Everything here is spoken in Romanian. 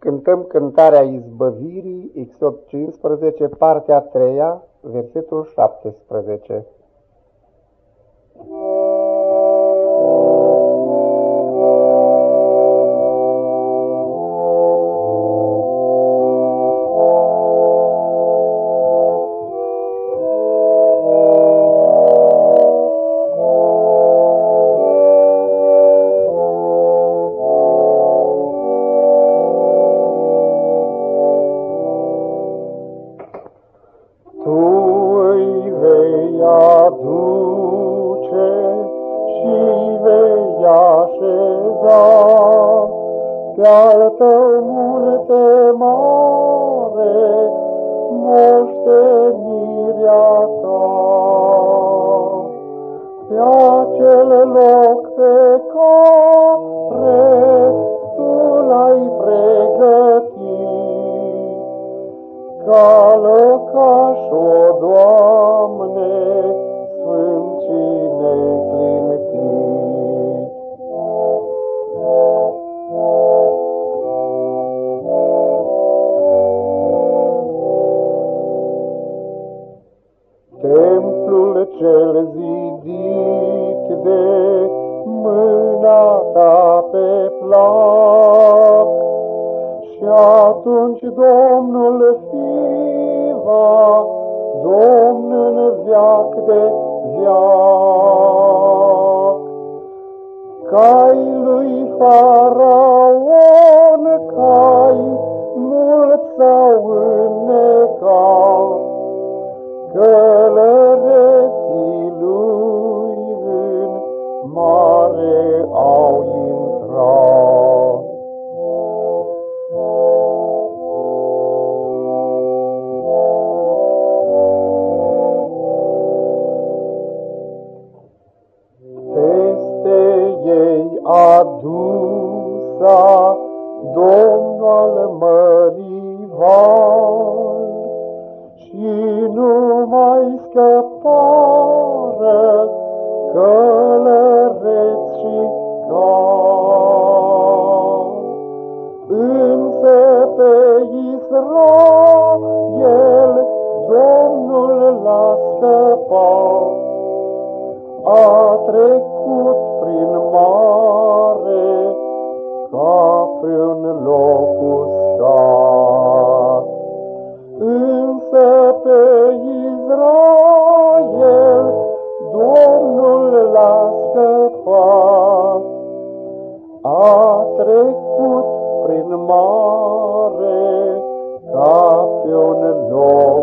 Cântăm cântarea izbăvirii, X815, partea a treia, versetul 17. Aduce și vei așeza pe al tău multe mare moștenirea ta. Pe acel loc pe care tu l-ai pregătit, ca lăcaș, o Doamne, cel zidit de mâna ta pe plac, Și atunci Domnul fiva, Domnul viac de viac. Cai lui Faraon, cai mult s-au înnecat, adusa Domnul al mării și nu mai scăpară călăreți și cal. Însă pe Israel Domnul l-a scăpat, a trecut a trecut prin mare ca pe un loc.